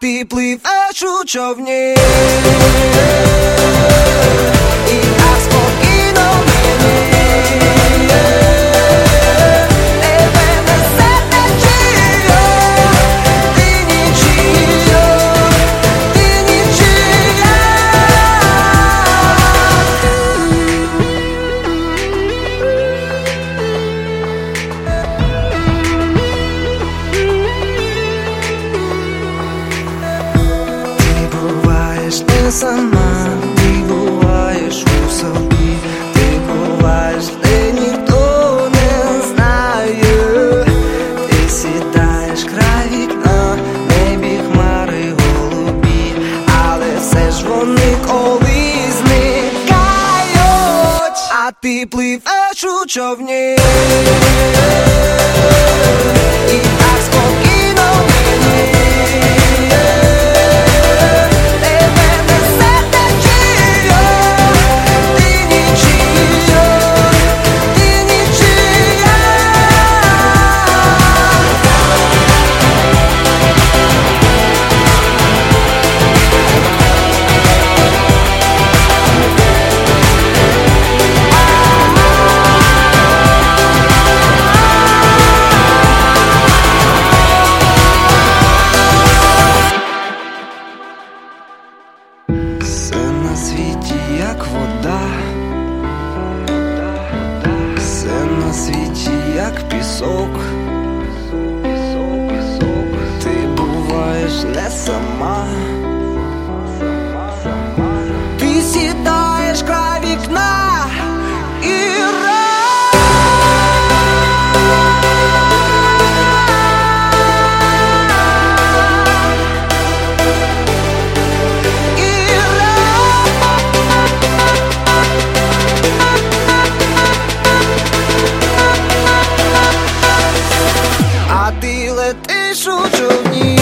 ти пливеш у човні. Сама, ти буваєш у собі, ти буваєш, де ніхто не знає, ти сідаєш край вікна, небі хмари голубі, але все ж вони колись зникають, а ти пливеш у човні. як вода, все на світі, як пісок, ти буваєш не сама. should you